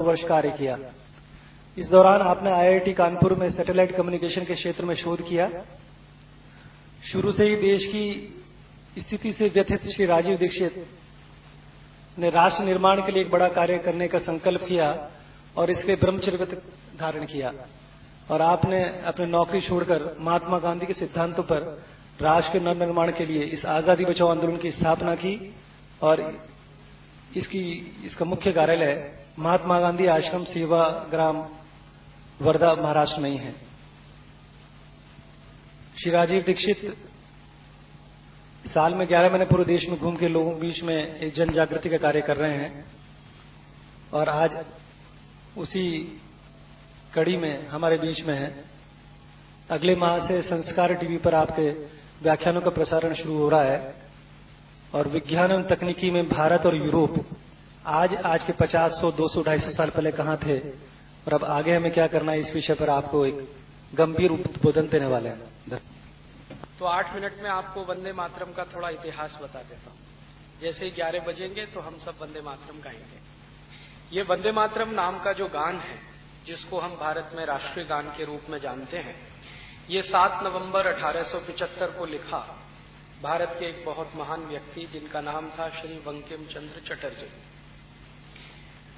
वर्ष कार्य किया। इस दौरान आपने आईआईटी कानपुर में सैटेलाइट कम्युनिकेशन के क्षेत्र में शोध किया। शुरू से ही देश की स्थिति से व्यथित श्री राजीव दीक्षित ने राष्ट्र निर्माण के लिए एक बड़ा कार्य करने का संकल्प किया और इसके ब्रह्मचर्य धारण किया। और आपने अपने नौकरी छोड़कर महात्मा गांधी के सिद्धांतों पर राष्ट्र के नवनिर्माण के लिए इस आज़ादी बचाओ आंदोलन की स्थापना की और इसकी, इसका मुख्य कार्यालय महात्मा गांधी आश्रम सेवा ग्राम वर्धा महाराष्ट्र में ही है। श्री राजीव दीक्षित साल में ग्यारह महीने पूरे देश में घूम के लोगों के बीच में एक जन जागृति का कार्य कर रहे हैं और आज उसी कड़ी में हमारे बीच में है। अगले माह से संस्कार टीवी पर आपके व्याख्यानों का प्रसारण शुरू हो रहा है और विज्ञान एवं तकनीकी में भारत और यूरोप आज आज के 50, 100, 200, 250 साल पहले कहाँ थे? और अब आगे हमें क्या करना है इस विषय पर आपको एक गंभीर उद्बोधन देने वाले हैं। तो आठ मिनट में आपको वंदे मातरम का थोड़ा इतिहास बता देता हूँ। जैसे ही ग्यारह बजेंगे तो हम सब वंदे मातरम गाएँगे। ये वंदे मातरम नाम का जो गान है जिसको हम भारत में राष्ट्रीय गान के रूप में जानते हैं ये 7 नवंबर 1875 को लिखा भारत के एक बहुत महान व्यक्ति जिनका नाम था श्री बंकिम चंद्र चटर्जी।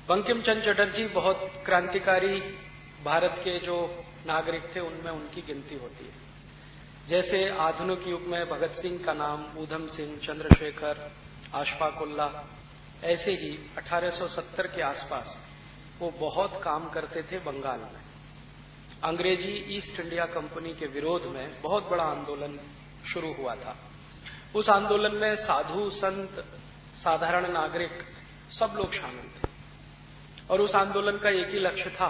बंकिम चंद चटर्जी बहुत क्रांतिकारी भारत के जो नागरिक थे, उनमें उनकी गिनती होती है। जैसे आधुनिक युग में भगत सिंह का नाम, ऊधम सिंह, चंद्रशेखर, आशफाकुल्ला, ऐसे ही 1870 के आसपास वो बहुत काम करते थे बंगाल में। अंग्रेज़ी ईस्ट इंडिया कंपनी के विरोध में बहुत बड़ा आंदोलन शुरू हुआ था। उस आंदोलन में साधु, संत, साधारण नागरिक सब लोग शामिल थे। और उस आंदोलन का एक ही लक्ष्य था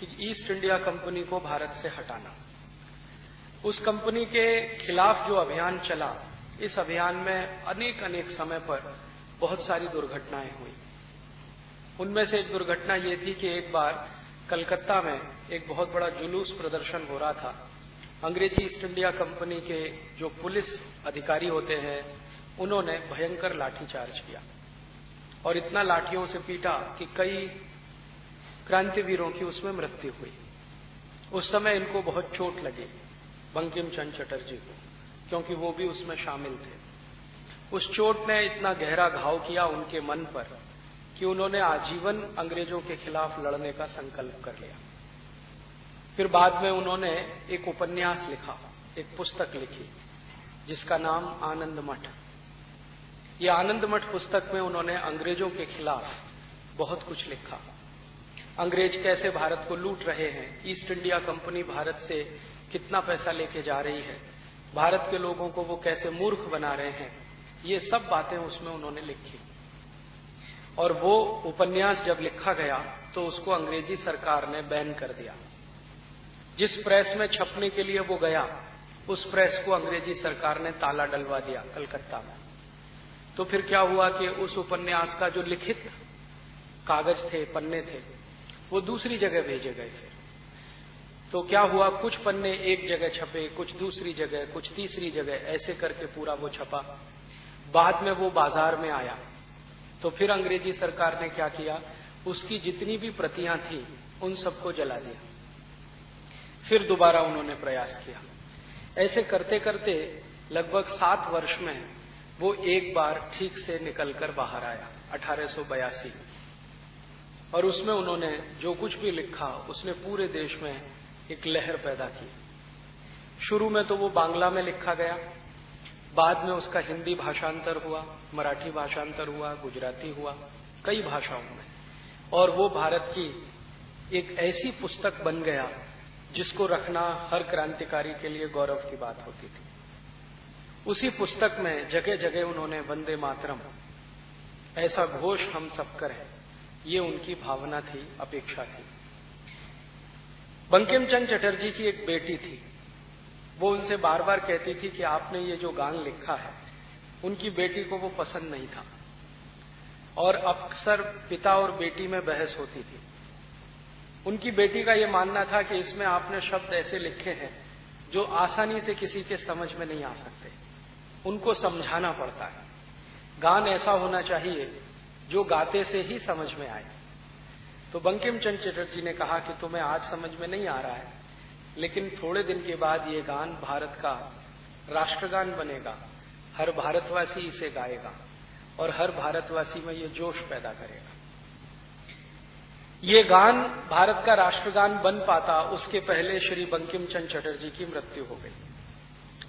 कि ईस्ट इंडिया कंपनी को भारत से हटाना। उस कंपनी के खिलाफ जो अभियान चला, इस अभियान में अनेक अनेक समय पर बहुत सारी दुर्घटनाएँ हुई। उनमें से एक दुर्घटना ये थी कि एक बार कलकत्ता में एक बहुत बड़ा जुलूस प्रदर्शन हो रहा था। अंग्रेज़ी ईस्ट इंडिया कंपनी के जो पुलिस अधिकारी होते हैं, उन्होंने भयंकर लाठीचार्ज किया। और इतना लाठियों से पीटा कि कई क्रांतिवीरों की उसमें मृत्यु हुई। उस समय इनको बहुत चोट लगी, बंकिम चंद चटर्जी को, क्योंकि वो भी उसमें शामिल थे। उस चोट ने इतना गहरा घाव किया उनके मन पर कि उन्होंने आजीवन अंग्रेज़ों के खिलाफ लड़ने का संकल्प कर लिया। फिर बाद में उन्होंने एक उपन्यास लिखा, एक पुस्तक लिखी, जिसका नाम आनंद मठ। ये आनंद मठ पुस्तक में उन्होंने अंग्रेज़ों के खिलाफ बहुत कुछ लिखा। अंग्रेज़ कैसे भारत को लूट रहे हैं, ईस्ट इंडिया कंपनी भारत से कितना पैसा लेके जा रही है, भारत के लोगों को वो कैसे मूर्ख बना रहे हैं, ये सब बातें उसमें उन्होंने लिखी। और वो उपन्यास जब लिखा गया तो उसको अंग्रेज़ी सरकार ने बैन कर दिया। जिस प्रेस में छपने के लिए वो गया, उस प्रेस को अंग्रेज़ी सरकार ने ताला डलवा दिया कलकत्ता में। तो फिर क्या हुआ कि उस उपन्यास का जो लिखित कागज़ थे, पन्ने थे, वो दूसरी जगह भेजे गए थे। तो क्या हुआ, कुछ पन्ने एक जगह छपे, कुछ दूसरी जगह, कुछ तीसरी जगह, ऐसे करके पूरा वो छपा। बाद में वो बाज़ार में आया। तो फिर अंग्रेज़ी सरकार ने क्या किया, उसकी जितनी भी प्रतियाँ थी, उन सबको जला दिया। फिर दोबारा उन्होंने प्रयास किया। ऐसे करते करते लगभग सात वर्ष में वो एक बार ठीक से निकलकर बाहर आया, अठारह सौ बयासी। और उसमें उन्होंने जो कुछ भी लिखा, उसने पूरे देश में एक लहर पैदा की। शुरू में तो वो बांग्ला में लिखा गया, बाद में उसका हिंदी भाषांतर हुआ, मराठी भाषांतर हुआ, गुजराती हुआ, कई भाषाओं में। और वो भारत की एक ऐसी पुस्तक बन गया, जिसको रखना हर क्रांतिकारी के लिए गौरव की बात होती थी। उसी पुस्तक में जगह जगह उन्होंने वंदे मातरम, ऐसा घोष हम सब करें, ये उनकी भावना थी, अपेक्षा थी। बंकिम चंद चटर्जी की एक बेटी थी। वो उनसे बार बार कहती थी कि आपने ये जो गान लिखा है, उनकी बेटी को वो पसंद नहीं था। और अक्सर पिता और बेटी में बहस होती थी। उनकी बेटी का ये मानना था कि इसमें आपने शब्द ऐसे लिखे हैं, जो आसानी से किसी के समझ में नहीं आ सकते। उनको समझाना पड़ता है। गान ऐसा होना चाहिए जो गाते से ही समझ में आए। तो बंकिम चंद चटर्जी ने कहा कि तुम्हें आज समझ में नहीं आ रहा है, लेकिन थोड़े दिन के बाद ये गान भारत का राष्ट्रगान बनेगा। हर भारतवासी इसे गाएगा और हर भारतवासी में ये जोश पैदा करेगा। ये गान भारत का राष्ट्रगान बन पाता, उसके पहले श्री बंकिम चंद्र चटर्जी की मृत्यु हो गई।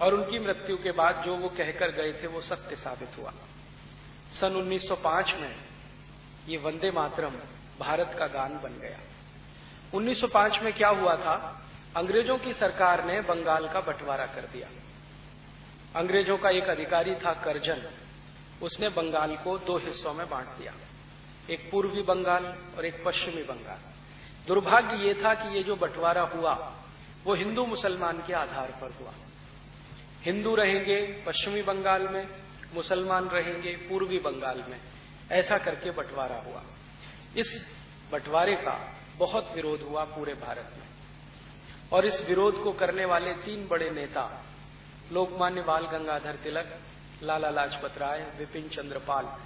और उनकी मृत्यु के बाद जो वो कहकर गए थे, वो सत्य साबित हुआ। सन 1905 में ये वंदे मातरम भारत का गान बन गया। 1905 में क्या हुआ था? अंग्रेज़ों की सरकार ने बंगाल का बंटवारा कर दिया। अंग्रेज़ों का एक अधिकारी था करजन। उसने बंगाल को दो हिस्सों में बांट दिया। एक पूर्वी बंगाल और एक पश्चिमी बंगाल। दुर्भाग्य ये था कि ये जो बंटवारा हुआ, वो हिंदू मुसलमान के आधार पर हुआ। हिंदू रहेंगे पश्चिमी बंगाल में, मुसलमान रहेंगे पूर्वी बंगाल में। ऐसा करके बंटवारा हुआ। इस बंटवारे का बहुत विरोध हुआ पूरे भारत में। और इस विरोध को करने वाले तीन बड़े नेता लोकमान्य बाल गंगाधर तिलक, लाला लाजपत राय, विपिन चंद्रपाल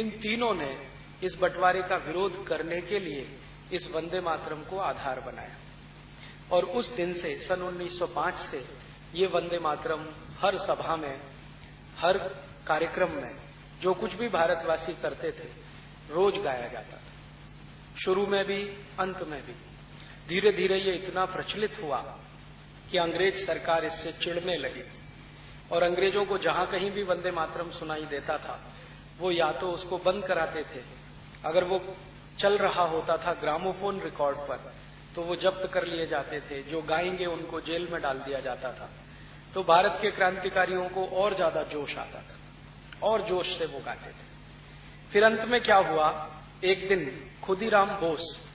इन तीनों ने इस बंटवारे का विरोध करने के लिए इस वंदे मातरम को आधार बनाया। और उस दिन से, सन 1905 से ये वंदे मातरम हर सभा में, हर कार्यक्रम में, जो कुछ भी भारतवासी करते थे, रोज गाया जाता था। शुरू में भी, अंत में भी। धीरे धीरे ये इतना प्रचलित हुआ कि अंग्रेज़ सरकार इससे चिड़ने लगी। और अंग्रेज़ों को जहाँ कहीं भी वंदे मातरम सुनाई देता था, वो या तो उसको बंद कराते थे। अगर वो चल रहा होता था ग्रामोफोन रिकॉर्ड पर तो वो जब्त कर लिए जाते थे, जो गाएँगे उनको जेल में डाल दिया जाता था। तो भारत के क्रांतिकारियों को और ज़्यादा जोश आता था, और जोश से वो गाते थे। फिर अंत में क्या हुआ? एक दिन खुदीराम बोस,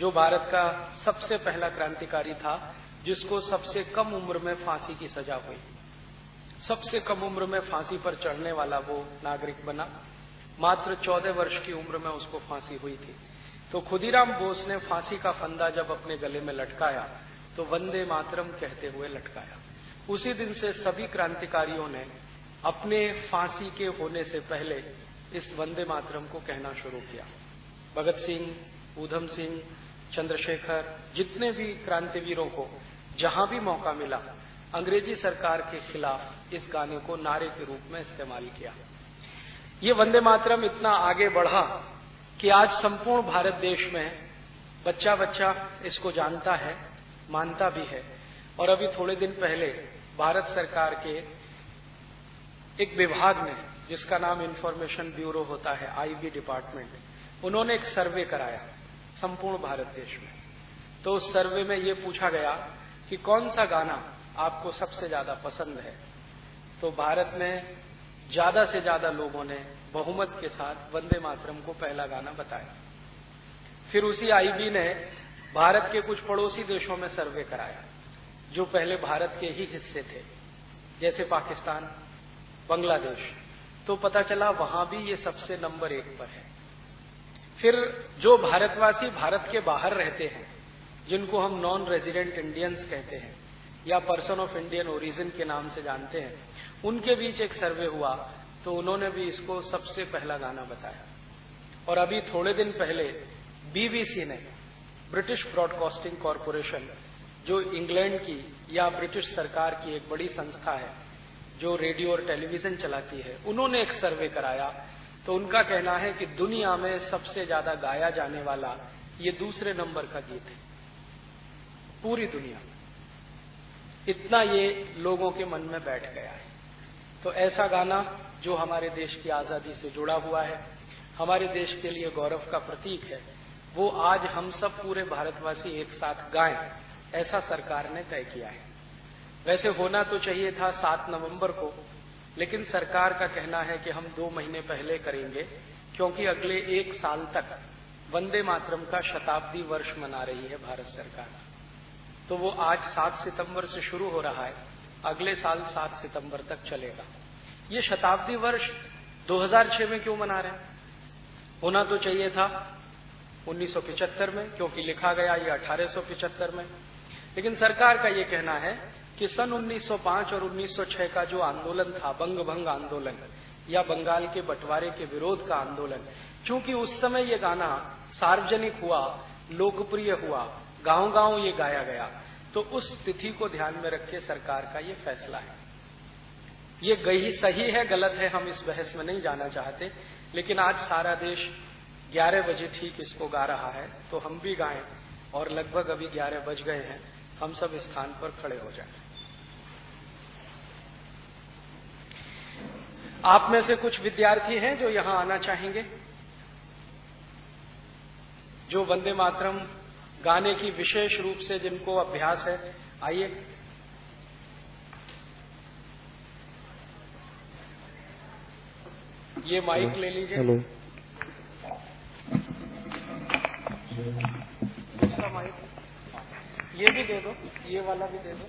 जो भारत का सबसे पहला क्रांतिकारी था, जिसको सबसे कम उम्र में फांसी की सजा हुई। सबसे कम उम्र में फांसी पर चढ़ने वाला वो नागरिक बना। मात्र चौदह वर्ष की उम्र में उसको फांसी हुई थी। तो खुदीराम बोस ने फांसी का फंदा जब अपने गले में लटकाया तो वंदे मातरम कहते हुए लटकाया। उसी दिन से सभी क्रांतिकारियों ने अपने फांसी के होने से पहले इस वंदे मातरम को कहना शुरू किया। भगत सिंह, ऊधम सिंह, चंद्रशेखर, जितने भी क्रांतिवीरों को जहाँ भी मौका मिला, अंग्रेज़ी सरकार के खिलाफ इस गाने को नारे के रूप में इस्तेमाल किया। ये वंदे मातरम इतना आगे बढ़ा कि आज संपूर्ण भारत देश में बच्चा बच्चा इसको जानता है, मानता भी है। और अभी थोड़े दिन पहले भारत सरकार के एक विभाग ने जिसका नाम इंफॉर्मेशन ब्यूरो होता है आईबी डिपार्टमेंट, उन्होंने एक सर्वे कराया संपूर्ण भारत देश में। तो उस सर्वे में ये पूछा गया कि कौन सा गाना आपको सबसे ज़्यादा पसंद है? तो भारत में ज़्यादा से ज़्यादा लोगों ने बहुमत के साथ वंदे मातरम को पहला गाना बताया। फिर उसी आईबी ने भारत के कुछ पड़ोसी देशों में सर्वे कराया, जो पहले भारत के ही हिस्से थे, जैसे पाकिस्तान, बांग्लादेश। तो पता चला वहाँ भी ये सबसे नंबर एक पर है। फिर जो भारतवासी भारत के बाहर रहते हैं, जिनको हम नॉन रेजिडेंट इंडियंस कहते हैं, या पर्सन ऑफ़ इंडियन ओरिजिन के नाम से जानते हैं, उनके बीच एक सर्वे हुआ तो उन्होंने भी इसको सबसे पहला गाना बताया। और अभी थोड़े दिन पहले बीबीसी ने ब्रिटिश ब्रॉडकास्टिंग कॉरपोरेशन, जो इंग्लैंड की या ब्रिटिश सरकार की एक बड़ी संस्था है, जो रेडियो और टेलीविज़न चलाती है, उन्होंने एक सर्वे कराया। तो उनका कहना है कि दुनिया में सबसे ज़्यादा गाया जाने वाला ये दूसरे नंबर का गीत है। पूरी दुनिया। में इतना ये लोगों के मन में बैठ गया है। तो ऐसा गाना जो हमारे देश की आज़ादी से जुड़ा हुआ है, हमारे देश के लिए गौरव का प्रतीक है, वो आज हम सब पूरे भारतवासी एक साथ गाएँ, ऐसा सरकार ने तय किया है। वैसे होना तो चाहिए था सात नवंबर को, लेकिन सरकार का कहना है कि हम दो महीने पहले करेंगे, क्योंकि अगले एक साल तक वंदे मातरम का शताब्दी वर्ष मना रही है भारत सरकार। तो वो आज सात सितंबर से शुरू हो रहा है, अगले साल सात सितंबर तक चलेगा। ये शताब्दी वर्ष 2006 में क्यों मना रहे हैं? होना तो चाहिए था 1975 में, क्योंकि लिखा गया ये 1875 में। लेकिन सरकार का ये कहना है कि सन 1905 और 1906 का जो आंदोलन था बंग भंग आंदोलन, या बंगाल के बंटवारे के विरोध का आंदोलन क्योंकि उस समय ये गाना सार्वजनिक हुआ, लोकप्रिय हुआ गाँव गाँव ये गाया गया तो उस तिथि को ध्यान में रख के सरकार का ये फैसला है। ये गई सही है, गलत है, हम इस बहस में नहीं जाना चाहते। लेकिन आज सारा देश 11 बजे ठीक इसको गा रहा है तो हम भी गाएँ और लगभग अभी 11 बज गए हैं। हम सब स्थान पर खड़े हो जाएँ। आप में से कुछ विद्यार्थी हैं जो यहाँ आना चाहेंगे? जो वंदे मातरम गाने की विशेष रूप से जिनको अभ्यास है, आइए ये माइक ले लीजिए। हेलो दूसरा माइक ये भी दे दो ये वाला भी दे दो।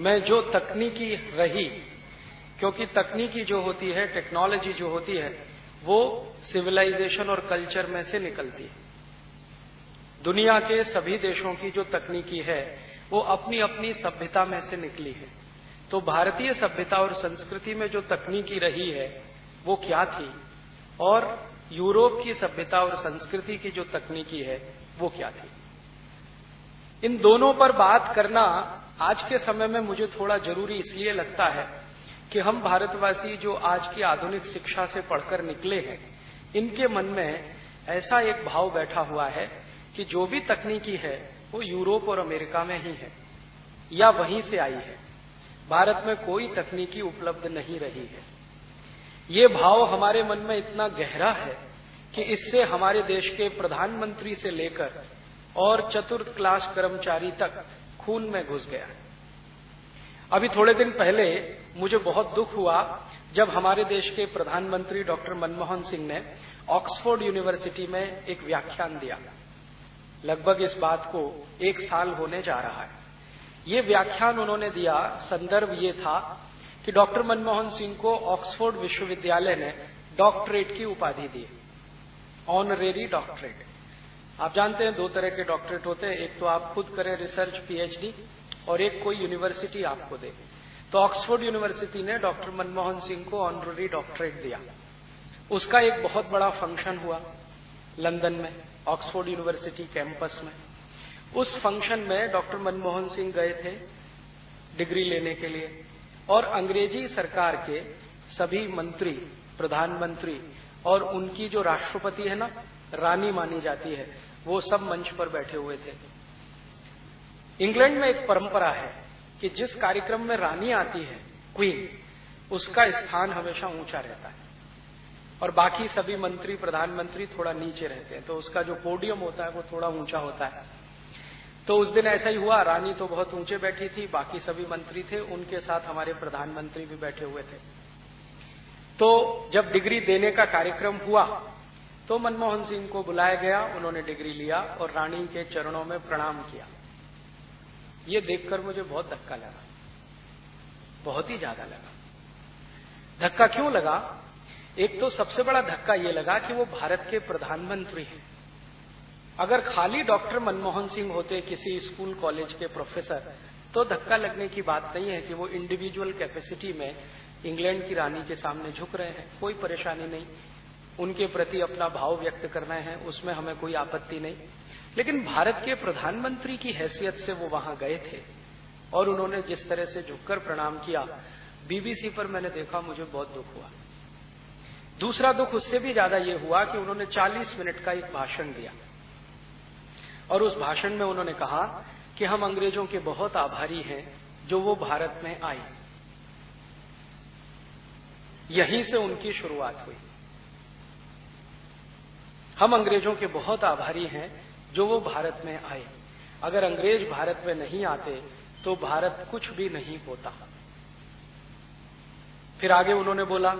में जो तकनीकी रही, क्योंकि तकनीकी जो होती है टेक्नोलॉजी जो होती है, वो सिविलाइजेशन और कल्चर में से निकलती है। दुनिया के सभी देशों की जो तकनीकी है, वो अपनी अपनी सभ्यता में से निकली है। तो भारतीय सभ्यता और संस्कृति में जो तकनीकी रही है, वो क्या थी? और यूरोप की सभ्यता और संस्कृति की जो तकनीकी है, वो क्या थी? इन दोनों पर बात करना आज के समय में मुझे थोड़ा ज़रूरी इसलिए लगता है कि हम भारतवासी जो आज की आधुनिक शिक्षा से पढ़कर निकले हैं, इनके मन में ऐसा एक भाव बैठा हुआ है कि जो भी तकनीकी है, वो यूरोप और अमेरिका में ही है, या वहीं से आई है। भारत में कोई तकनीकी उपलब्ध नहीं रही है। ये भाव हमारे मन में इतना गहरा है कि इससे हमारे देश के प्रधानमंत्री से लेकर और चतुर्थ क्लास कर्मचारी तक खून में घुस गया। अभी थोड़े दिन पहले मुझे बहुत दुख हुआ जब हमारे देश के प्रधानमंत्री डॉक्टर मनमोहन सिंह ने ऑक्सफोर्ड यूनिवर्सिटी में एक व्याख्यान दिया। लगभग इस बात को एक साल होने जा रहा है। ये व्याख्यान उन्होंने दिया, संदर्भ ये था कि डॉक्टर मनमोहन सिंह को ऑक्सफोर्ड विश्वविद्यालय ने डॉक्टरेट की उपाधि दी। Honorary doctorate. आप जानते हैं दो तरह के डॉक्टरेट होते हैं। एक तो आप खुद करें रिसर्च पीएचडी और एक कोई यूनिवर्सिटी आपको दे। तो ऑक्सफोर्ड यूनिवर्सिटी ने डॉक्टर मनमोहन सिंह को ऑनररी डॉक्टरेट दिया। उसका एक बहुत बड़ा फ़ंक्शन हुआ लंदन में ऑक्सफोर्ड यूनिवर्सिटी कैंपस में। उस फ़ंक्शन में डॉक्टर मनमोहन सिंह गए थे डिग्री लेने के लिए। और अंग्रेज़ी सरकार के सभी मंत्री, प्रधानमंत्री और उनकी जो राष्ट्रपति है ना, रानी मानी जाती है। वो सब मंच पर बैठे हुए थे। इंग्लैंड में एक परंपरा है कि जिस कार्यक्रम में रानी आती है क्वीन उसका स्थान हमेशा ऊँचा रहता है। और बाकी सभी मंत्री, प्रधानमंत्री थोड़ा नीचे रहते हैं तो उसका जो पोडियम होता है वो थोड़ा ऊँचा होता है। तो उस दिन ऐसा ही हुआ, रानी तो बहुत ऊँचे बैठी थी, बाकी सभी मंत्री थे, उनके साथ हमारे प्रधानमंत्री भी बैठे हुए थे। तो जब डिग्री देने का कार्यक्रम हुआ तो मनमोहन सिंह को बुलाया गया, उन्होंने डिग्री लिया और रानी के चरणों में प्रणाम किया। ये देखकर मुझे बहुत धक्का लगा। बहुत ही ज़्यादा लगा। धक्का क्यों लगा? एक तो सबसे बड़ा धक्का ये लगा कि वो भारत के प्रधानमंत्री हैं। अगर खाली डॉक्टर मनमोहन सिंह होते किसी स्कूल कॉलेज के प्रोफेसर तो धक्का लगने की बात नहीं है कि वो इंडिविजुअल कैपेसिटी में इंग्लैंड की रानी के सामने झुक रहे हैं। कोई परेशानी नहीं। उनके प्रति अपना भाव व्यक्त करना है, उसमें हमें कोई आपत्ति नहीं। लेकिन भारत के प्रधानमंत्री की हैसियत से वो वहाँ गए थे और उन्होंने जिस तरह से झुककर प्रणाम किया, बीबीसी पर मैंने देखा, मुझे बहुत दुख हुआ। दूसरा दुख उससे भी ज़्यादा ये हुआ कि उन्होंने 40 मिनट का एक भाषण दिया। और उस भाषण में उन्होंने कहा कि हम अंग्रेज़ों के बहुत आभारी हैं जो वो भारत में आए। यहीं से उनकी शुरुआत हुई। हम अंग्रेज़ों के बहुत आभारी हैं जो वो भारत में आए। अगर अंग्रेज़ भारत में नहीं आते तो भारत कुछ भी नहीं होता। फिर आगे उन्होंने बोला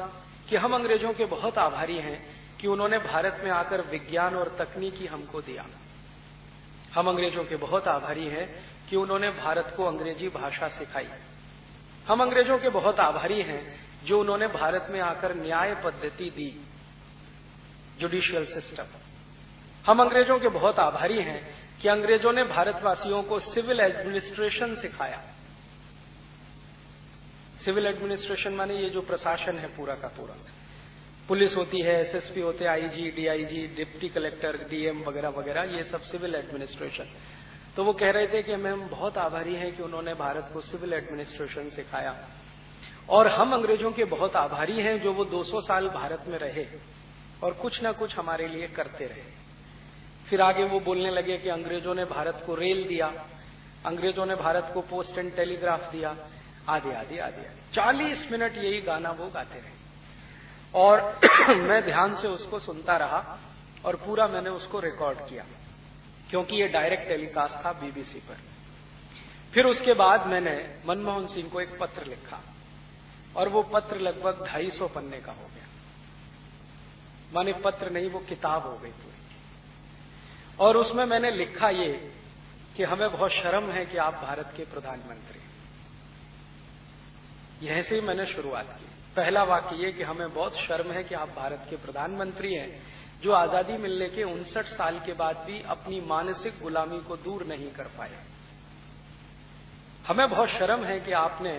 कि हम अंग्रेज़ों के बहुत आभारी हैं कि उन्होंने भारत में आकर विज्ञान और तकनीकी हमको दिया। हम अंग्रेज़ों के बहुत आभारी हैं कि उन्होंने भारत को अंग्रेज़ी भाषा सिखाई। हम अंग्रेज़ों के बहुत आभारी हैं जो उन्होंने भारत में आकर न्याय पद्धति दी। जुडिशियल सिस्टम हम अंग्रेज़ों के बहुत आभारी हैं कि अंग्रेज़ों ने भारतवासियों को सिविल एडमिनिस्ट्रेशन सिखाया। सिविल एडमिनिस्ट्रेशन माने ये जो प्रशासन है पूरा का पूरा। पुलिस होती है एसएसपी होते हैं IG DIG deputy collector DM वगैरह वगैरह, ये सब सिविल एडमिनिस्ट्रेशन तो वो कह रहे थे कि हम बहुत आभारी हैं कि उन्होंने भारत को सिविल एडमिनिस्ट्रेशन सिखाया। और हम अंग्रेज़ों के बहुत आभारी हैं जो वो 200 साल भारत में रहे। और कुछ ना कुछ हमारे लिए करते रहे। फिर आगे वो बोलने लगे कि अंग्रेज़ों ने भारत को रेल दिया, अंग्रेज़ों ने भारत को पोस्ट एंड टेलीग्राफ दिया। आदि आदि आदि चालीस मिनट यही गाना वो गाते रहे। और मैं ध्यान से उसको सुनता रहा और पूरा मैंने उसको रिकॉर्ड किया, क्योंकि ये डायरेक्ट टेलीकास्ट था बीबीसी पर। फिर उसके बाद मैंने मनमोहन सिंह को एक पत्र लिखा, और वो पत्र लगभग ढाई सौ पन्ने का हो गया। माने पत्र नहीं, वो किताब हो गई पूरी। और उसमें मैंने लिखा ये कि हमें बहुत शर्म है कि आप भारत के प्रधानमंत्री यह से ही मैंने शुरुआत की। पहला वाक्य ये कि हमें बहुत शर्म है कि आप भारत के प्रधानमंत्री हैं, जो आज़ादी मिलने के उनसठ साल के बाद भी अपनी मानसिक गुलामी को दूर नहीं कर पाए। हमें बहुत शर्म है कि आपने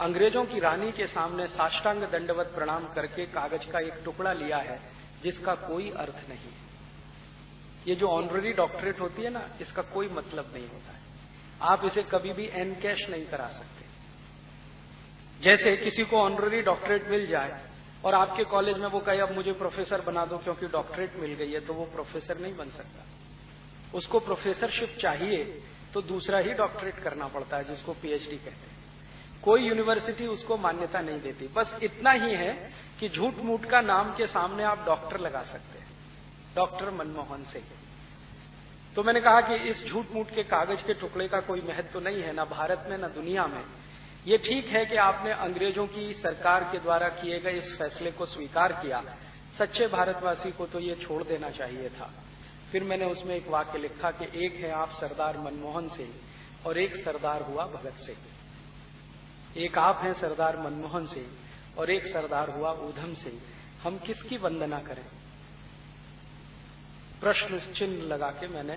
अंग्रेज़ों की रानी के सामने साष्टांग दंडवत प्रणाम करके कागज़ का एक टुकड़ा लिया है जिसका कोई अर्थ नहीं है। ये जो ऑनररी डॉक्टरेट होती है ना, इसका कोई मतलब नहीं होता है। आप इसे कभी भी एन कैश नहीं करा सकते। जैसे किसी को ऑनररी डॉक्टरेट मिल जाए और आपके कॉलेज में वो कहे, अब मुझे प्रोफेसर बना दो क्योंकि डॉक्टरेट मिल गई है तो वो प्रोफेसर नहीं बन सकता। उसको प्रोफेसरशिप चाहिए तो दूसरा ही डॉक्टरेट करना पड़ता है, जिसको पीएचडी कहते हैं। कोई यूनिवर्सिटी उसको मान्यता नहीं देती। बस इतना ही है कि झूठ मूठ का नाम के सामने आप डॉक्टर लगा सकते हैं। डॉक्टर मनमोहन सिंह। तो मैंने कहा कि इस झूठ मूठ के कागज़ के टुकड़े का कोई महत्व तो नहीं है, ना भारत में, ना दुनिया में। ये ठीक है कि आपने अंग्रेज़ों की सरकार के द्वारा किए गए इस फैसले को स्वीकार किया। सच्चे भारतवासी को तो ये छोड़ देना चाहिए था। फिर मैंने उसमें एक वाक्य लिखा कि एक है आप सरदार मनमोहन सिंह और एक सरदार हुआ भगत सिंह। एक आप हैं सरदार मनमोहन सिंह और एक सरदार हुआ ऊधम सिंह हम किसकी वंदना करें? प्रश्न चिन्ह लगा के मैंने।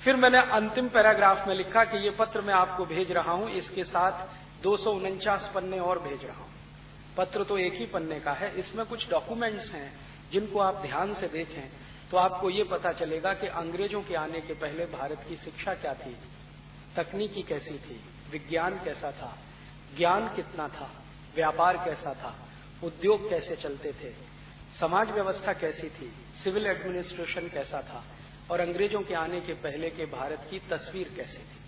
फिर मैंने अंतिम पैराग्राफ में लिखा कि ये पत्र मैं आपको भेज रहा हूँ, इसके साथ दो सौ उनचास पन्ने और भेज रहा हूँ। पत्र तो एक ही पन्ने का है, इसमें कुछ डॉक्यूमेंट्स हैं, जिनको आप ध्यान से देखें तो आपको ये पता चलेगा कि अंग्रेज़ों के आने के पहले भारत की शिक्षा क्या थी, तकनीकी कैसी थी, विज्ञान कैसा था ज्ञान कितना था? व्यापार कैसा था? उद्योग कैसे चलते थे? समाज व्यवस्था कैसी थी? सिविल एडमिनिस्ट्रेशन कैसा था? और अंग्रेज़ों के आने के पहले के भारत की तस्वीर कैसी थी?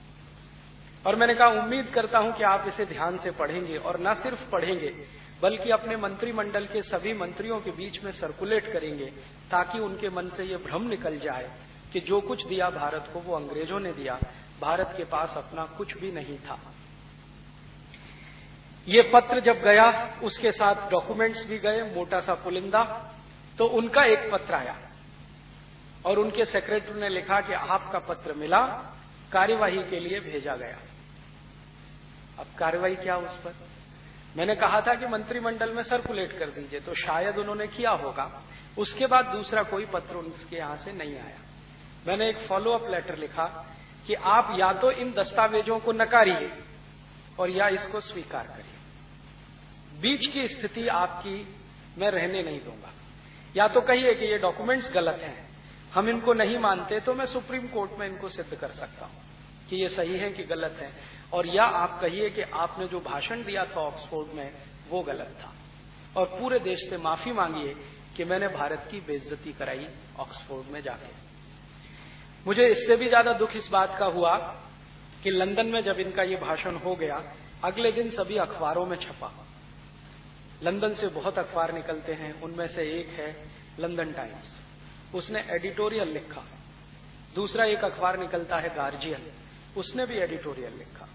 और मैंने कहा, उम्मीद करता हूँ कि आप इसे ध्यान से पढ़ेंगे और न सिर्फ़ पढ़ेंगे, बल्कि अपने मंत्रिमंडल के सभी मंत्रियों के बीच में सर्कुलेट करेंगे, ताकि उनके मन से ये भ्रम निकल जाए कि जो कुछ दिया भारत को, वो अंग्रेज़ों ने दिया। भारत के पास अपना कुछ भी नहीं था। ये पत्र जब गया, उसके साथ डॉक्यूमेंट्स भी गए, मोटा सा पुलिंदा तो उनका एक पत्र आया। और उनके सेक्रेटरी ने लिखा कि आपका पत्र मिला, कार्यवाही के लिए भेजा गया। अब कार्यवाही क्या उस पर? मैंने कहा था कि मंत्रिमंडल में सर्कुलेट कर दीजिए तो शायद उन्होंने किया होगा। उसके बाद दूसरा कोई पत्र उनके यहाँ से नहीं आया। मैंने एक फॉलो अप लेटर लिखा कि आप या तो इन दस्तावेजों को नकारिए और या इसको स्वीकार करिए। बीच की स्थिति आपकी मैं रहने नहीं दूँगा। या तो कहिए कि ये डॉक्यूमेंट्स गलत हैं। हम इनको नहीं मानते तो मैं सुप्रीम कोर्ट में इनको सिद्ध कर सकता हूँ कि ये सही है कि गलत है। और या आप कहिए कि आपने जो भाषण दिया था ऑक्सफोर्ड में, वो गलत था। और पूरे देश से माफ़ी मांगिए कि मैंने भारत की बेइज्जती कराई ऑक्सफोर्ड में जाके। मुझे इससे भी ज़्यादा दुख इस बात का हुआ कि लंदन में जब इनका ये भाषण हो गया, अगले दिन सभी अखबारों में छपा। लंदन से बहुत अखबार निकलते हैं, उनमें से एक है लंदन टाइम्स। उसने एडिटोरियल लिखा। दूसरा एक अखबार निकलता है गार्जियन। उसने भी एडिटोरियल लिखा।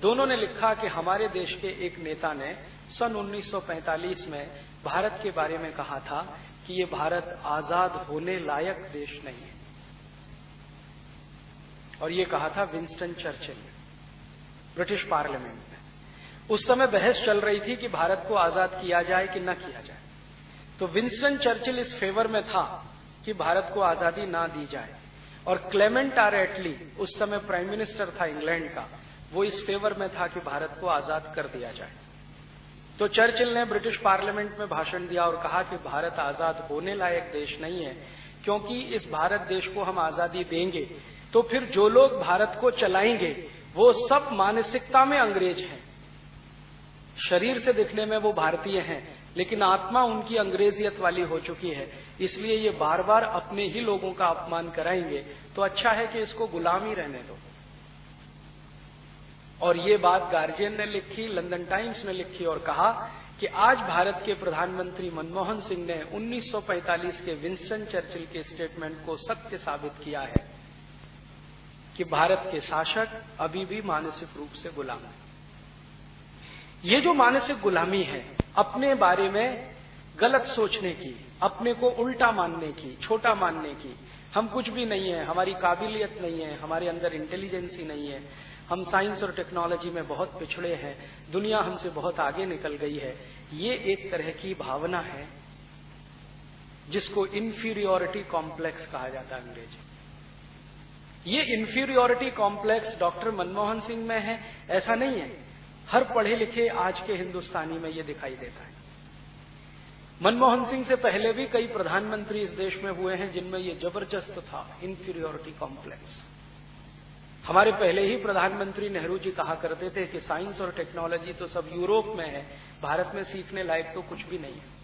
दोनों ने लिखा कि हमारे देश के एक नेता ने सन 1945 में भारत के बारे में कहा था कि ये भारत आज़ाद होने लायक देश नहीं है। और ये कहा था विंस्टन चर्चिल, ब्रिटिश पार्लियामेंट में। उस समय बहस चल रही थी कि भारत को आज़ाद किया जाए कि न किया जाए। तो विंस्टन चर्चिल इस फेवर में था कि भारत को आज़ादी ना दी जाए। और क्लेमेंट आर एटली, उस समय प्राइम मिनिस्टर था इंग्लैंड का, वो इस फेवर में था कि भारत को आज़ाद कर दिया जाए। तो चर्चिल ने ब्रिटिश पार्लियामेंट में भाषण दिया और कहा कि भारत आज़ाद होने लायक देश नहीं है, क्योंकि इस भारत देश को हम आज़ादी देंगे। तो फिर जो लोग भारत को चलाएँगे, वो सब मानसिकता में अंग्रेज़ हैं। शरीर से दिखने में वो भारतीय हैं, लेकिन आत्मा उनकी अंग्रेजियत वाली हो चुकी है। इसलिए ये बार बार अपने ही लोगों का अपमान कराएँगे तो अच्छा है कि इसको गुलामी रहने दो। और ये बात गार्जियन ने लिखी, लंदन टाइम्स ने लिखी और कहा कि आज भारत के प्रधानमंत्री मनमोहन सिंह ने 1945 के विंस्टन चर्चिल के स्टेटमेंट को सत्य साबित किया है कि भारत के शासक अभी भी मानसिक रूप से गुलाम है। ये जो मानसिक गुलामी है, अपने बारे में गलत सोचने की, अपने को उल्टा मानने की, छोटा मानने की, हम कुछ भी नहीं है, हमारी काबिलियत नहीं है, हमारे अंदर इंटेलिजेंसी नहीं है, हम साइंस और टेक्नोलॉजी में बहुत पिछड़े हैं, दुनिया हमसे बहुत आगे निकल गई है, ये एक तरह की भावना है, जिसको इंफीरियोरिटी कॉम्प्लेक्स कहा जाता है अंग्रेज़ी। ये inferiority complex doctor Manmohan Singh में है, ऐसा नहीं है। हर पढ़े लिखे आज के हिंदुस्तानी में ये दिखाई देता है। मनमोहन सिंह से पहले भी कई प्रधानमंत्री इस देश में हुए हैं, जिनमें ये ज़बरदस्त था इंफीरियोरिटी कॉम्प्लेक्स हमारे पहले ही प्रधानमंत्री नेहरू जी कहा करते थे कि साइंस और टेक्नोलॉजी तो सब यूरोप में है, भारत में सीखने लायक तो कुछ भी नहीं है।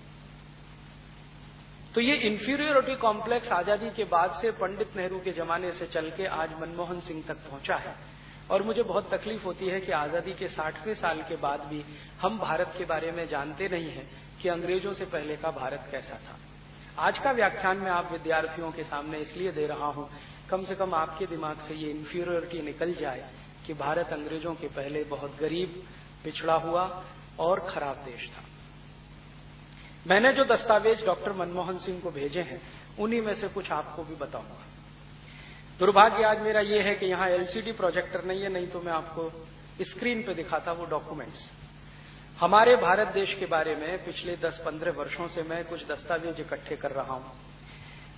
तो ये इंफीरियोरिटी कॉम्प्लेक्स आज़ादी के बाद से पंडित नेहरू के जमाने से चल के आज मनमोहन सिंह तक पहुँचा है। और मुझे बहुत तकलीफ़ होती है कि आज़ादी के साठवें साल के बाद भी हम भारत के बारे में जानते नहीं हैं कि अंग्रेज़ों से पहले का भारत कैसा था। आज का व्याख्यान में आप विद्यार्थियों के सामने इसलिए दे रहा हूँ, कम से कम आपके दिमाग से ये इन्फीरियोरिटी निकल जाए कि भारत अंग्रेज़ों के पहले बहुत गरीब, पिछड़ा हुआ और खराब देश था। मैंने जो दस्तावेज़ डॉक्टर मनमोहन सिंह को भेजे हैं, उन्हीं में से कुछ आपको भी बताऊँगा। दुर्भाग्य आज मेरा यह है कि यहाँ एलसीडी प्रोजेक्टर नहीं है, नहीं तो मैं आपको स्क्रीन पे दिखाता वो डॉक्यूमेंट्स हमारे भारत देश के बारे में पिछले 10-15 वर्षों से मैं कुछ दस्तावेज़ इकट्ठे कर रहा हूँ।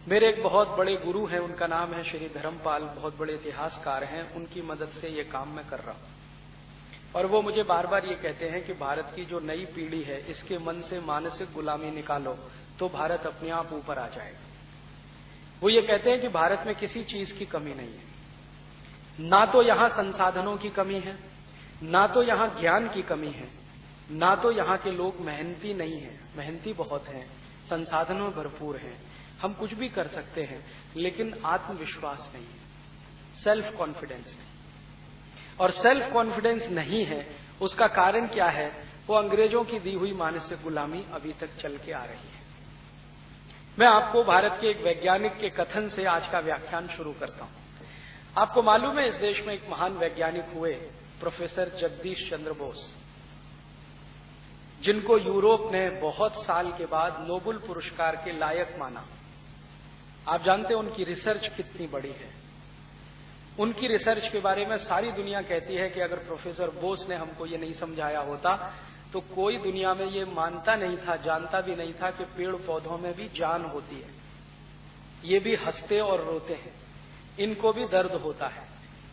मेरे एक बहुत बड़े गुरु हैं, उनका नाम है श्री धर्मपाल, बहुत बड़े इतिहासकार हैं, उनकी मदद से ये काम मैं कर रहा हूँ। और वो मुझे बार बार ये कहते हैं कि भारत की जो नई पीढ़ी है, इसके मन से मानसिक गुलामी निकालो तो भारत अपने आप ऊपर आ जाएगा। वो ये कहते हैं कि भारत में किसी चीज़ की कमी नहीं है। ना तो यहाँ संसाधनों की कमी है, ना तो यहाँ ज्ञान की कमी है, ना तो यहाँ के लोग मेहनती नहीं है। मेहनती बहुत हैं, संसाधनों भरपूर हैं। हम कुछ भी कर सकते हैं, लेकिन आत्मविश्वास नहीं है सेल्फ कॉन्फिडेंस नहीं। और सेल्फ कॉन्फिडेंस नहीं है, उसका कारण क्या है? वो अंग्रेज़ों की दी हुई मानसिक गुलामी अभी तक चल के आ रही है। मैं आपको भारत के एक वैज्ञानिक के कथन से आज का व्याख्यान शुरू करता हूँ। आपको मालूम है, इस देश में एक महान वैज्ञानिक हुए प्रोफेसर जगदीश चंद्र बोस, जिनको यूरोप ने बहुत साल के बाद नोबल पुरस्कार के लायक माना। आप जानते हैं, उनकी रिसर्च कितनी बड़ी है। उनकी रिसर्च के बारे में सारी दुनिया कहती है कि अगर प्रोफेसर बोस ने हमको ये नहीं समझाया होता तो कोई दुनिया में ये मानता नहीं था, जानता भी नहीं था कि पेड़ पौधों में भी जान होती है। ये भी हँसते और रोते हैं। इनको भी दर्द होता है।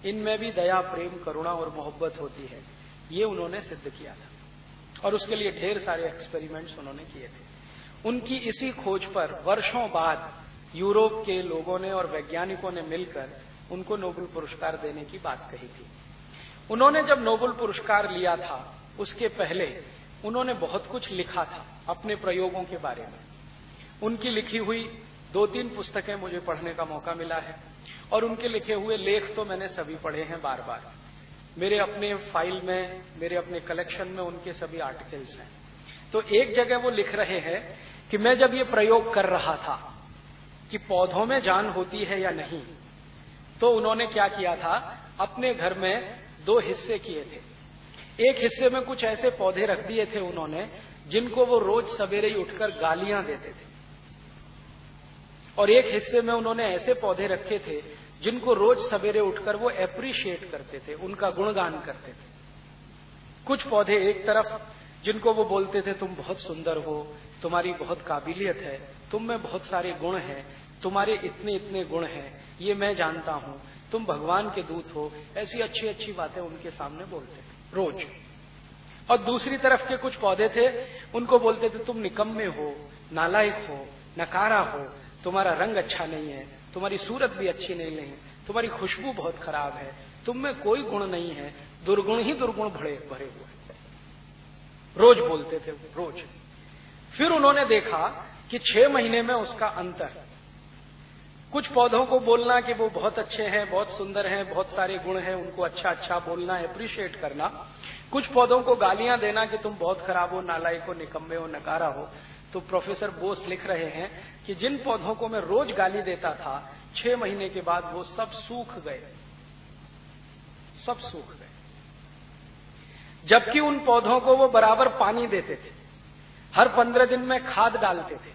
इनमें भी दया, प्रेम, करुणा और मोहब्बत होती है। ये उन्होंने सिद्ध किया था। और उसके लिए ढेर सारे एक्सपेरिमेंट्स उन्होंने किए थे। उनकी इसी खोज पर वर्षों बाद यूरोप के लोगों ने और वैज्ञानिकों ने मिलकर उनको नोबेल पुरस्कार देने की बात कही थी। उन्होंने जब नोबेल पुरस्कार लिया था उसके पहले उन्होंने बहुत कुछ लिखा था अपने प्रयोगों के बारे में। उनकी लिखी हुई दो तीन पुस्तकें मुझे पढ़ने का मौका मिला है और उनके लिखे हुए लेख तो मैंने सभी पढ़े हैं बार बार मेरे अपने फ़ाइल में, मेरे अपने कलेक्शन में उनके सभी आर्टिकल्स हैं। तो एक जगह वो लिख रहे हैं कि मैं जब ये प्रयोग कर रहा था कि पौधों में जान होती है या नहीं तो उन्होंने क्या किया था? अपने घर में दो हिस्से किए थे। एक हिस्से में कुछ ऐसे पौधे रख दिए थे उन्होंने, जिनको वो रोज सवेरे ही उठकर गालियाँ देते थे। और एक हिस्से में उन्होंने ऐसे पौधे रखे थे, जिनको रोज सवेरे उठकर वो एप्रिशिएट करते थे, उनका गुणगान करते थे। कुछ पौधे एक तरफ़, जिनको वो बोलते थे, तुम बहुत सुंदर हो, तुम्हारी बहुत काबिलियत है, तुम में बहुत सारे गुण हैं, तुम्हारे इतने इतने गुण हैं, ये मैं जानता हूँ, तुम भगवान के दूत हो। ऐसी अच्छी अच्छी बातें उनके सामने बोलते थे। रोज। और दूसरी तरफ़ के कुछ पौधे थे, उनको बोलते थे, तुम निकम्मे हो, नालायक हो, नकारा हो, तुम्हारा रंग अच्छा नहीं है, तुम्हारी सूरत भी अच्छी नहीं है, तुम्हारी खुशबू बहुत खराब है, तुम में कोई गुण नहीं है, दुर्गुण ही दुर्गुण भरे भरे हुए रोज बोलते थे रोज। फिर उन्होंने देखा कि छह महीने में उसका अंतर कुछ पौधों को बोलना कि वो बहुत अच्छे हैं, बहुत सुंदर हैं, बहुत सारे गुण हैं, उनको अच्छा अच्छा बोलना अप्रिशिएट करना। कुछ पौधों को गालियाँ देना कि तुम बहुत खराब हो, नालायक हो निकम्बे हो, नकारा हो। तो प्रोफेसर बोस लिख रहे हैं कि जिन पौधों को मैं रोज गाली देता था, छह महीने के बाद वो सब सूख गए। सब सूख गए। जबकि उन पौधों को वो बराबर पानी देते थे। हर पंद्रह दिन में खाद डालते थे।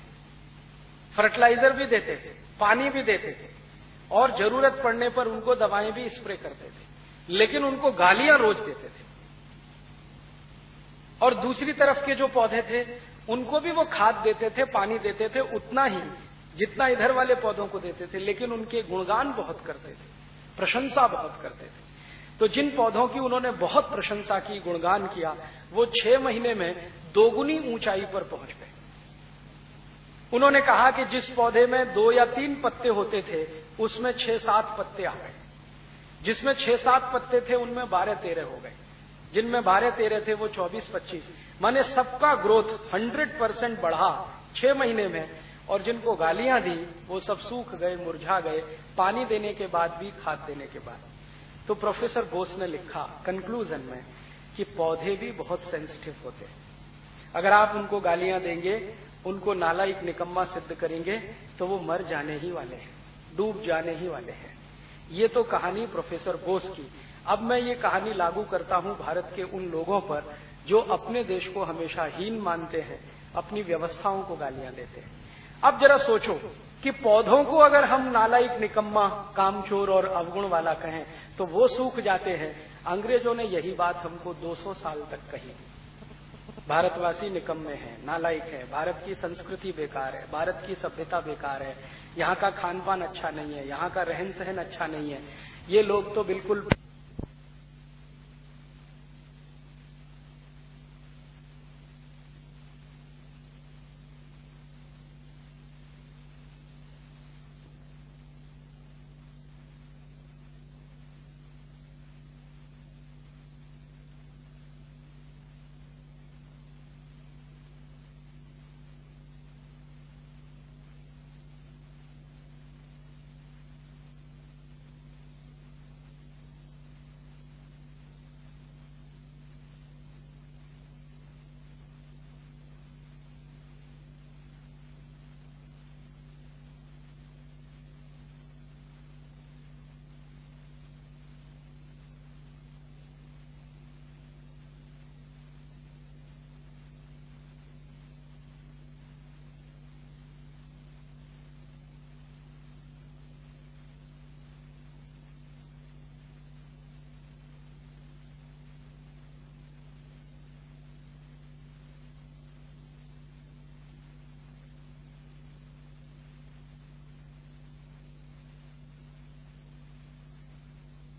फर्टिलाइज़र भी देते थे। पानी भी देते थे और ज़रूरत पड़ने पर उनको दवाएँ भी स्प्रे करते थे, लेकिन उनको गालियाँ रोज देते थे। और दूसरी तरफ़ के जो पौधे थे, उनको भी वो खाद देते थे, पानी देते थे, उतना ही जितना इधर वाले पौधों को देते थे, लेकिन उनके गुणगान बहुत करते थे, प्रशंसा बहुत करते थे। तो जिन पौधों की उन्होंने बहुत प्रशंसा की, गुणगान किया, वो छह महीने में दोगुनी ऊंचाई पर पहुँच गए। उन्होंने कहा कि जिस पौधे में दो या तीन पत्ते होते थे, उसमें छह सात पत्ते आ गए। जिसमें छह सात पत्ते थे, उनमें बारह तेरह हो गए। जिनमें बारह तेरह थे, वो चौबीस, पच्चीस। माने सबका ग्रोथ हंड्रेड परसेंट बढ़ा छह महीने में, और जिनको गालियाँ दी, वो सब सूख गए, मुरझा गए, पानी देने के बाद भी, खाद देने के बाद। तो प्रोफेसर बोस ने लिखा कंक्लूजन में कि पौधे भी बहुत सेंसिटिव होते हैं। अगर आप उनको गालियाँ देंगे, उनको नालायक निकम्मा सिद्ध करेंगे तो वो मर जाने ही वाले हैं, डूब जाने ही वाले हैं। ये तो कहानी प्रोफेसर बोस की। अब मैं ये कहानी लागू करता हूँ भारत के उन लोगों पर, जो अपने देश को हमेशा हीन मानते हैं, अपनी व्यवस्थाओं को गालियाँ देते हैं। अब जरा सोचो कि पौधों को अगर हम नालायक निकम्मा, कामचोर और अवगुण वाला कहें तो वो सूख जाते हैं। अंग्रेज़ों ने यही बात हमको 200 साल तक कही। भारतवासी निकम्मे हैं, नालायक है। भारत की संस्कृति बेकार है, भारत की सभ्यता बेकार है। यहाँ का खान पान अच्छा नहीं है, यहाँ का रहन सहन अच्छा नहीं है। ये लोग तो बिल्कुल